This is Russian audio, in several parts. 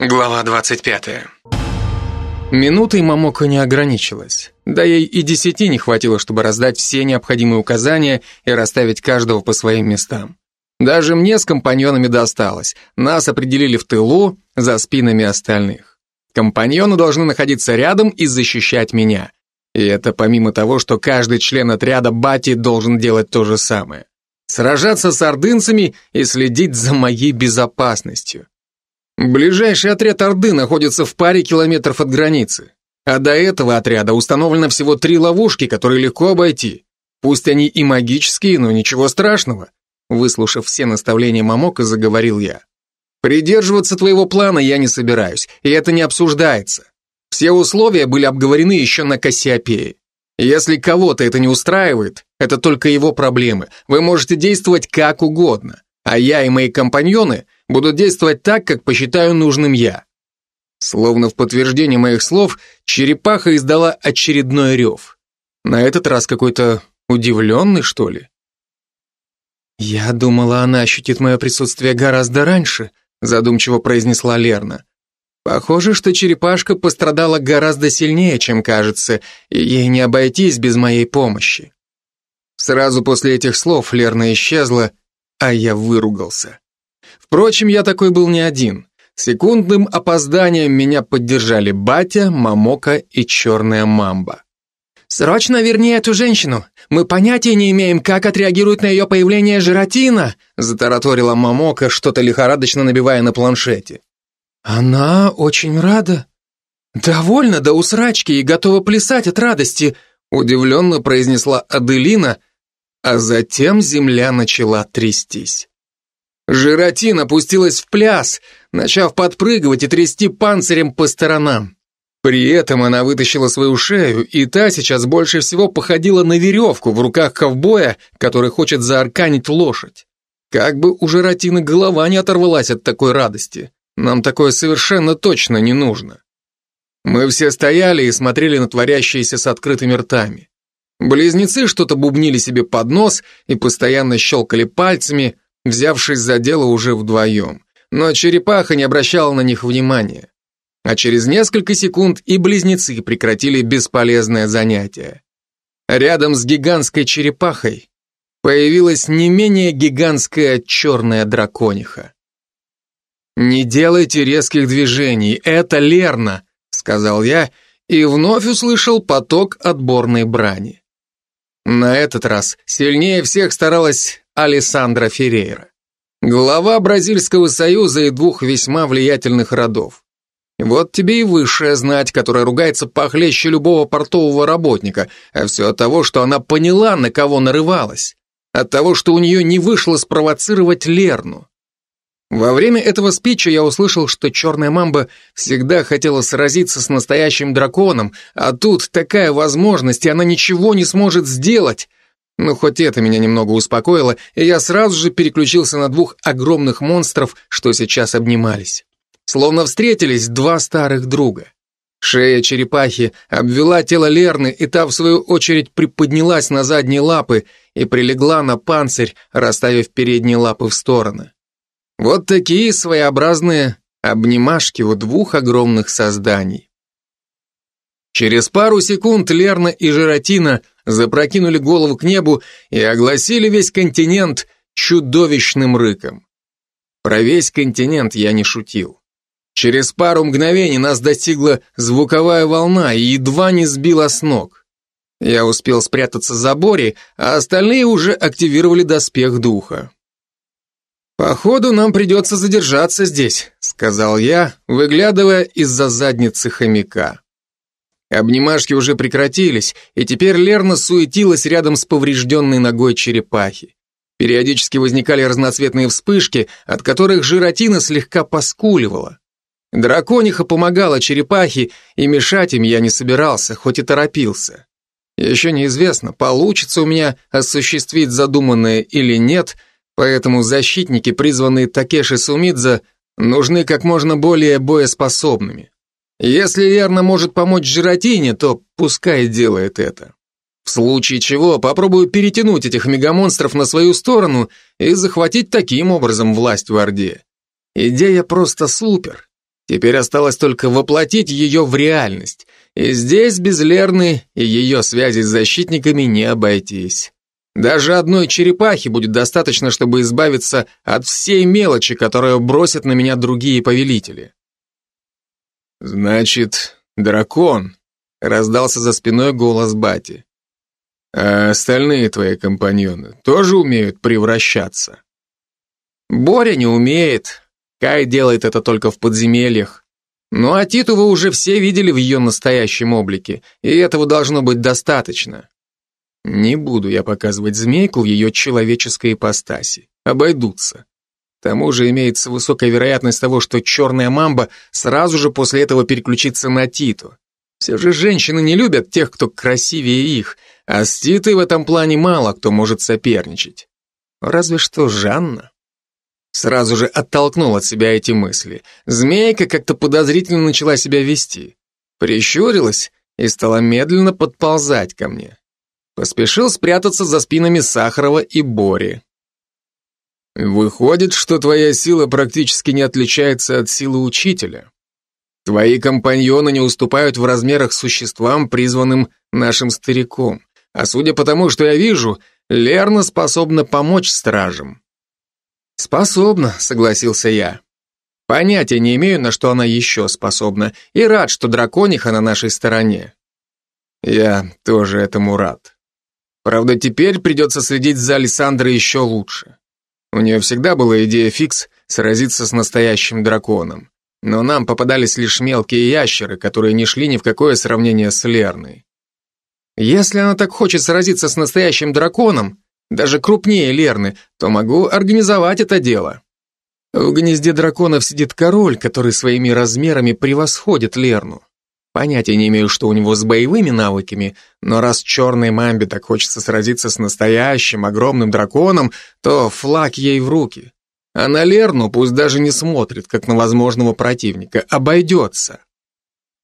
Глава 25. Минутой Мамока не ограничилась. Да ей и десяти не хватило, чтобы раздать все необходимые указания и расставить каждого по своим местам. Даже мне с компаньонами досталось. Нас определили в тылу, за спинами остальных. Компаньоны должны находиться рядом и защищать меня. И это помимо того, что каждый член отряда Бати должен делать то же самое. Сражаться с ордынцами и следить за моей безопасностью. Ближайший отряд Орды находится в паре километров от границы. А до этого отряда установлено всего три ловушки, которые легко обойти. Пусть они и магические, но ничего страшного. Выслушав все наставления Мамока, заговорил я. Придерживаться твоего плана я не собираюсь, и это не обсуждается. Все условия были обговорены еще на Кассиопее. Если кого-то это не устраивает, это только его проблемы. Вы можете действовать как угодно, а я и мои компаньоны – Буду действовать так, как посчитаю нужным я. Словно в подтверждение моих слов, черепаха издала очередной рев. На этот раз какой-то удивленный, что ли? «Я думала, она ощутит мое присутствие гораздо раньше», задумчиво произнесла Лерна. «Похоже, что черепашка пострадала гораздо сильнее, чем кажется, и ей не обойтись без моей помощи». Сразу после этих слов Лерна исчезла, а я выругался. Впрочем, я такой был не один. Секундным опозданием меня поддержали Батя, Мамока и Черная Мамба. «Срочно верни эту женщину! Мы понятия не имеем, как отреагирует на ее появление Жиратина!» затараторила Мамока, что-то лихорадочно набивая на планшете. «Она очень рада. Довольно до усрачки и готова плясать от радости», удивленно произнесла Аделина, а затем земля начала трястись. Жиротин опустилась в пляс, начав подпрыгивать и трясти панцирем по сторонам. При этом она вытащила свою шею, и та сейчас больше всего походила на веревку в руках ковбоя, который хочет заарканить лошадь. Как бы у Жиротины голова не оторвалась от такой радости. Нам такое совершенно точно не нужно. Мы все стояли и смотрели на творящееся с открытыми ртами. Близнецы что-то бубнили себе под нос и постоянно щелкали пальцами, взявшись за дело уже вдвоем. Но черепаха не обращала на них внимания. А через несколько секунд и близнецы прекратили бесполезное занятие. Рядом с гигантской черепахой появилась не менее гигантская черная дракониха. «Не делайте резких движений, это Лерна», — сказал я, и вновь услышал поток отборной брани. На этот раз сильнее всех старалась Алессандро Феррейра, глава Бразильского союза и двух весьма влиятельных родов. Вот тебе и высшая знать, которая ругается похлеще любого портового работника, а все от того, что она поняла, на кого нарывалась, от того, что у нее не вышло спровоцировать Лерну. Во время этого спича я услышал, что черная мамба всегда хотела сразиться с настоящим драконом, а тут такая возможность, и она ничего не сможет сделать. Ну, хоть это меня немного успокоило, и я сразу же переключился на двух огромных монстров, что сейчас обнимались. Словно встретились два старых друга. Шея черепахи обвела тело Лерны, и та, в свою очередь, приподнялась на задние лапы и прилегла на панцирь, расставив передние лапы в стороны. Вот такие своеобразные обнимашки у двух огромных созданий. Через пару секунд Лерна и Жиротина запрокинули голову к небу и огласили весь континент чудовищным рыком. Про весь континент я не шутил. Через пару мгновений нас достигла звуковая волна и едва не сбила с ног. Я успел спрятаться за Бори, а остальные уже активировали доспех духа. «Походу, нам придется задержаться здесь», — сказал я, выглядывая из-за задницы хомяка. Обнимашки уже прекратились, и теперь Лерна суетилась рядом с поврежденной ногой черепахи. Периодически возникали разноцветные вспышки, от которых жиротина слегка поскуливала. Дракониха помогала черепахе, и мешать им я не собирался, хоть и торопился. Еще неизвестно, получится у меня осуществить задуманное или нет, поэтому защитники, призванные Такеши Сумидза, нужны как можно более боеспособными. Если Лерна может помочь Жиротине, то пускай делает это. В случае чего попробую перетянуть этих мегамонстров на свою сторону и захватить таким образом власть в Орде. Идея просто супер. Теперь осталось только воплотить ее в реальность. И здесь без Лерны и ее связи с защитниками не обойтись. Даже одной черепахи будет достаточно, чтобы избавиться от всей мелочи, которую бросят на меня другие повелители. «Значит, дракон», — раздался за спиной голос Бати. «А остальные твои компаньоны тоже умеют превращаться?» «Боря не умеет. Кай делает это только в подземельях. Ну а Титу вы уже все видели в ее настоящем облике, и этого должно быть достаточно. Не буду я показывать змейку в ее человеческой ипостаси. Обойдутся. К тому же имеется высокая вероятность того, что черная мамба сразу же после этого переключится на Титу. Все же женщины не любят тех, кто красивее их, а с Титой в этом плане мало кто может соперничать. Разве что Жанна. Сразу же оттолкнул от себя эти мысли. Змейка как-то подозрительно начала себя вести. Прищурилась и стала медленно подползать ко мне. Поспешил спрятаться за спинами Сахарова и Бори. Выходит, что твоя сила практически не отличается от силы учителя. Твои компаньоны не уступают в размерах существам, призванным нашим стариком. А судя по тому, что я вижу, Лерна способна помочь стражам. Способна, согласился я. Понятия не имею, на что она еще способна, и рад, что дракониха на нашей стороне. Я тоже этому рад. Правда, теперь придется следить за Александрой еще лучше. У нее всегда была идея фикс сразиться с настоящим драконом. Но нам попадались лишь мелкие ящеры, которые не шли ни в какое сравнение с Лерной. Если она так хочет сразиться с настоящим драконом, даже крупнее Лерны, то могу организовать это дело. В гнезде драконов сидит король, который своими размерами превосходит Лерну. Понятия не имею, что у него с боевыми навыками, но раз черной мамбе так хочется сразиться с настоящим огромным драконом, то флаг ей в руки. А на Лерну пусть даже не смотрит, как на возможного противника, обойдется.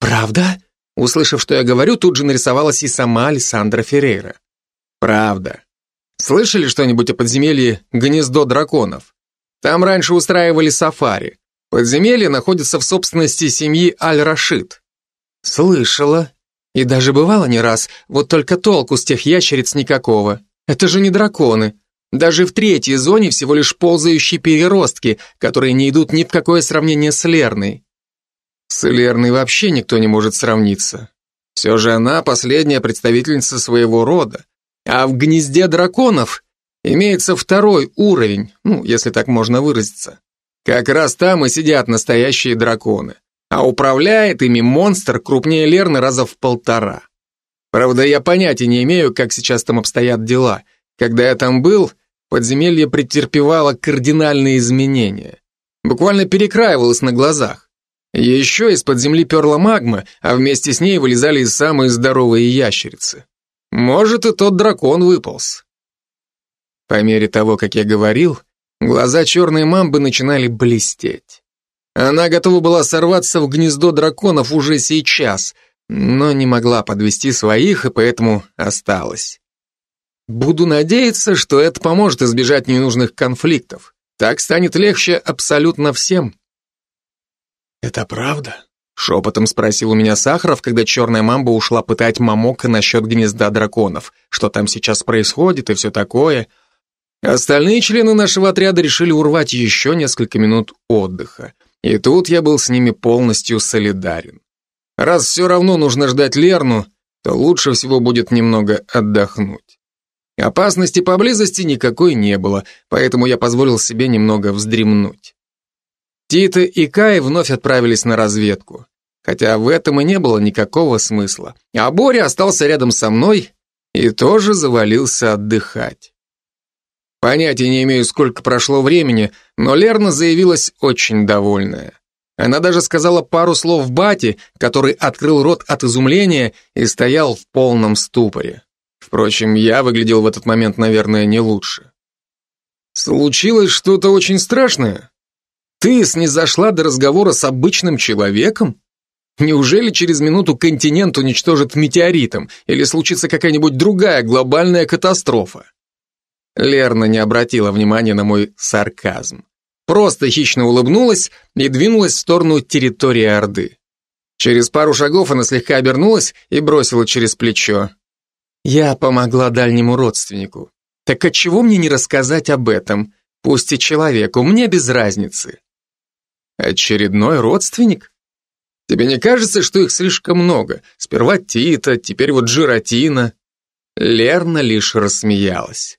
«Правда?» Услышав, что я говорю, тут же нарисовалась и сама Александра Феррейра. «Правда. Слышали что-нибудь о подземелье «Гнездо драконов»? Там раньше устраивали сафари. Подземелье находится в собственности семьи Аль-Рашид. Слышала. И даже бывало не раз, вот только толку с тех ящериц никакого. Это же не драконы. Даже в третьей зоне всего лишь ползающие переростки, которые не идут ни в какое сравнение с Лерной. С Лерной вообще никто не может сравниться. Все же она последняя представительница своего рода. А в гнезде драконов имеется второй уровень, ну, если так можно выразиться. Как раз там и сидят настоящие драконы а управляет ими монстр крупнее Лерны раза в полтора. Правда, я понятия не имею, как сейчас там обстоят дела. Когда я там был, подземелье претерпевало кардинальные изменения. Буквально перекраивалось на глазах. Еще из-под земли перла магма, а вместе с ней вылезали и самые здоровые ящерицы. Может, и тот дракон выполз. По мере того, как я говорил, глаза черной мамбы начинали блестеть. Она готова была сорваться в гнездо драконов уже сейчас, но не могла подвести своих и поэтому осталась. Буду надеяться, что это поможет избежать ненужных конфликтов. Так станет легче абсолютно всем. «Это правда?» — шепотом спросил у меня Сахаров, когда черная мамба ушла пытать Мамока насчет гнезда драконов. Что там сейчас происходит и все такое. Остальные члены нашего отряда решили урвать еще несколько минут отдыха. И тут я был с ними полностью солидарен. Раз все равно нужно ждать Лерну, то лучше всего будет немного отдохнуть. Опасности поблизости никакой не было, поэтому я позволил себе немного вздремнуть. Тита и Кай вновь отправились на разведку, хотя в этом и не было никакого смысла. А Боря остался рядом со мной и тоже завалился отдыхать. Понятия не имею, сколько прошло времени, но Лерна заявилась очень довольная. Она даже сказала пару слов Бати, который открыл рот от изумления и стоял в полном ступоре. Впрочем, я выглядел в этот момент, наверное, не лучше. «Случилось что-то очень страшное? Ты снизошла до разговора с обычным человеком? Неужели через минуту континент уничтожит метеоритом или случится какая-нибудь другая глобальная катастрофа?» Лерна не обратила внимания на мой сарказм. просто хищно улыбнулась и двинулась в сторону территории Орды. Через пару шагов она слегка обернулась и бросила через плечо. «Я помогла дальнему родственнику. Так отчего мне не рассказать об этом? Пусть и человеку, мне без разницы». «Очередной родственник?» Тебе не кажется, что их слишком много? Сперва Тита, теперь вот Жиротина. Лерна лишь рассмеялась.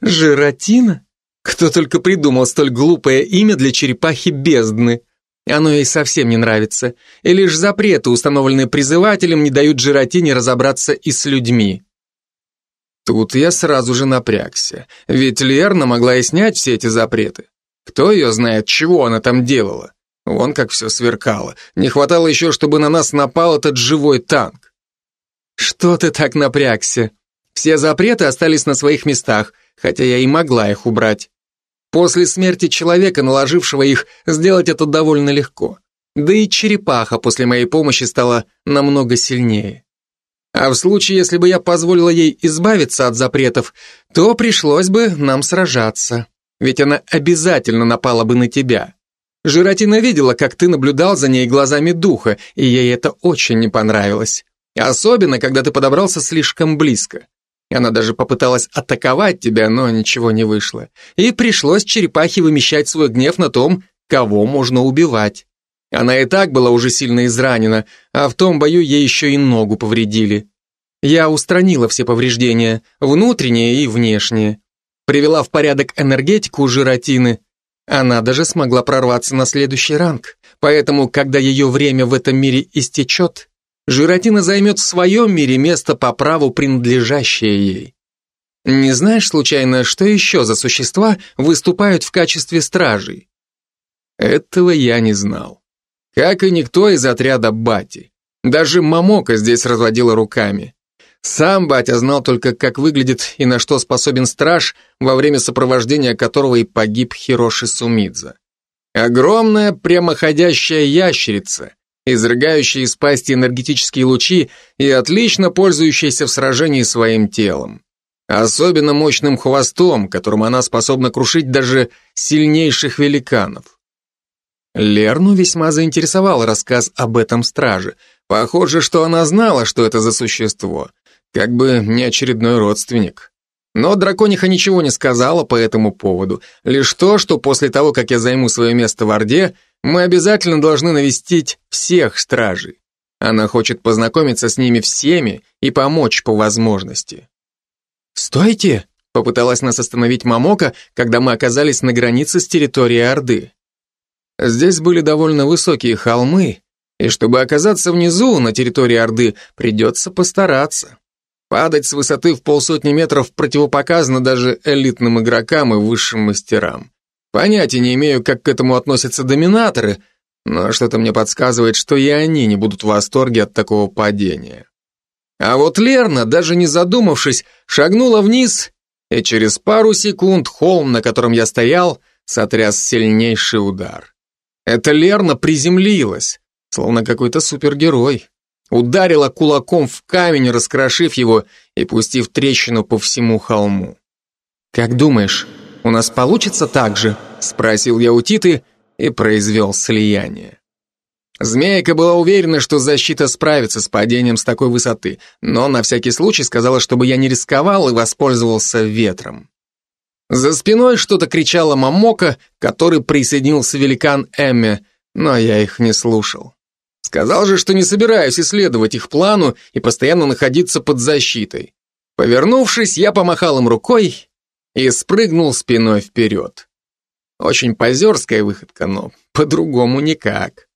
Жиротина? Кто только придумал столь глупое имя для черепахи бездны? Оно ей совсем не нравится. И лишь запреты, установленные призывателем, не дают Жиротине разобраться и с людьми. Тут я сразу же напрягся, ведь Лерна могла и снять все эти запреты. Кто ее знает, чего она там делала? Вон как все сверкало. Не хватало еще, чтобы на нас напал этот живой танк. Что ты так напрягся? Все запреты остались на своих местах, хотя я и могла их убрать. После смерти человека, наложившего их, сделать это довольно легко. Да и черепаха после моей помощи стала намного сильнее. А в случае, если бы я позволила ей избавиться от запретов, то пришлось бы нам сражаться. Ведь она обязательно напала бы на тебя. Жиратина видела, как ты наблюдал за ней глазами духа, и ей это очень не понравилось. Особенно, когда ты подобрался слишком близко. Она даже попыталась атаковать тебя, но ничего не вышло. И пришлось черепахе вымещать свой гнев на том, кого можно убивать. Она и так была уже сильно изранена, а в том бою ей еще и ногу повредили. Я устранила все повреждения, внутренние и внешние. Привела в порядок энергетику жиротины, она даже смогла прорваться на следующий ранг, поэтому, когда ее время в этом мире истечет, Жиротина займет в своем мире место по праву, принадлежащее ей. Не знаешь, случайно, что еще за существа выступают в качестве стражей? Этого я не знал. Как и никто из отряда Бати. Даже Мамока здесь разводила руками. Сам батя знал только, как выглядит и на что способен страж, во время сопровождения которого и погиб Хироши Сумидза. Огромная прямоходящая ящерица, изрыгающая из пасти энергетические лучи и отлично пользующаяся в сражении своим телом. Особенно мощным хвостом, которым она способна крушить даже сильнейших великанов. Лерну весьма заинтересовал рассказ об этом страже. Похоже, что она знала, что это за существо, как бы не очередной родственник. Но дракониха ничего не сказала по этому поводу, лишь то, что после того, как я займу свое место в Орде, мы обязательно должны навестить всех стражей. Она хочет познакомиться с ними всеми и помочь по возможности. «Стойте!» — попыталась нас остановить Мамока, когда мы оказались на границе с территорией Орды. Здесь были довольно высокие холмы, и чтобы оказаться внизу, на территории Орды, придется постараться. Падать с высоты в полсотни метров противопоказано даже элитным игрокам и высшим мастерам. Понятия не имею, как к этому относятся доминаторы, но что-то мне подсказывает, что и они не будут в восторге от такого падения. А вот Лерна, даже не задумавшись, шагнула вниз, и через пару секунд холм, на котором я стоял, сотряс сильнейший удар. Эта Лерна приземлилась, словно какой-то супергерой ударила кулаком в камень, раскрошив его и пустив трещину по всему холму. «Как думаешь, у нас получится так же?» — спросил я у Титы и произвел слияние. Змейка была уверена, что защита справится с падением с такой высоты, но на всякий случай сказала, чтобы я не рисковал и воспользовался ветром. За спиной что-то кричала Мамока, который присоединился великан Эмме, но я их не слушал. Сказал же, что не собираюсь исследовать их плану и постоянно находиться под защитой. Повернувшись, я помахал им рукой и спрыгнул спиной вперед. Очень позерская выходка, но по-другому никак.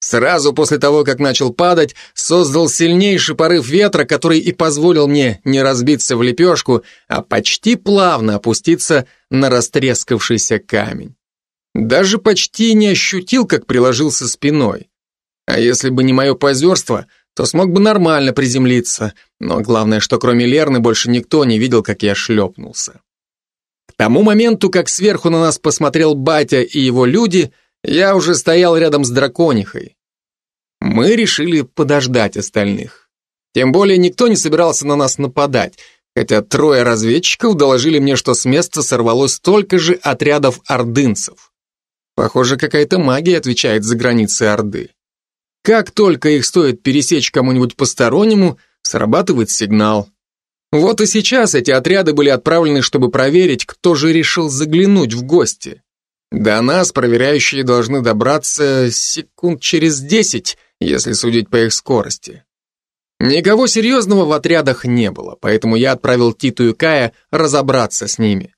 Сразу после того, как начал падать, создал сильнейший порыв ветра, который и позволил мне не разбиться в лепешку, а почти плавно опуститься на растрескавшийся камень. Даже почти не ощутил, как приложился спиной. А если бы не мое позерство, то смог бы нормально приземлиться, но главное, что кроме Лерны больше никто не видел, как я шлепнулся. Тому моменту, как сверху на нас посмотрел батя и его люди, я уже стоял рядом с драконихой. Мы решили подождать остальных. Тем более никто не собирался на нас нападать. хотя трое разведчиков доложили мне, что с места сорвалось столько же отрядов ордынцев. Похоже, какая-то магия отвечает за границы Орды. Как только их стоит пересечь кому-нибудь постороннему, срабатывает сигнал. Вот и сейчас эти отряды были отправлены, чтобы проверить, кто же решил заглянуть в гости. До нас проверяющие должны добраться секунд через десять, если судить по их скорости. Никого серьезного в отрядах не было, поэтому я отправил Титу и Кая разобраться с ними.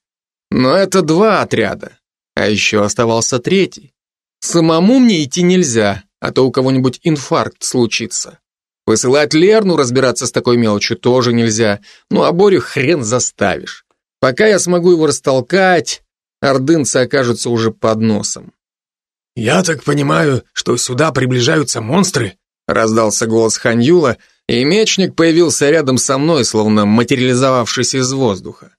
Но это два отряда, а еще оставался третий. Самому мне идти нельзя, а то у кого-нибудь инфаркт случится. Посылать Лерну разбираться с такой мелочью тоже нельзя, ну а Борю хрен заставишь. Пока я смогу его растолкать, ордынцы окажутся уже под носом. «Я так понимаю, что сюда приближаются монстры?» раздался голос Ханьюла, и мечник появился рядом со мной, словно материализовавшись из воздуха.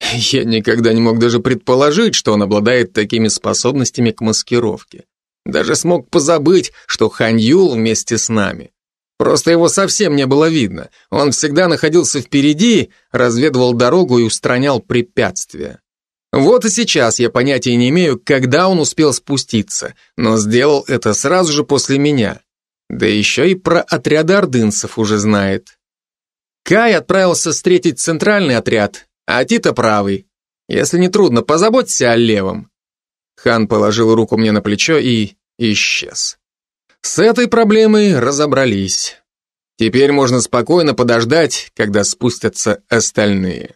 Я никогда не мог даже предположить, что он обладает такими способностями к маскировке. Даже смог позабыть, что Ханьюл вместе с нами. Просто его совсем не было видно. Он всегда находился впереди, разведывал дорогу и устранял препятствия. Вот и сейчас я понятия не имею, когда он успел спуститься, но сделал это сразу же после меня. Да еще и про отряды ордынцев уже знает. Кай отправился встретить центральный отряд, а Тита правый. Если не трудно, позаботься о левом. Хан положил руку мне на плечо и исчез. С этой проблемой разобрались. Теперь можно спокойно подождать, когда спустятся остальные.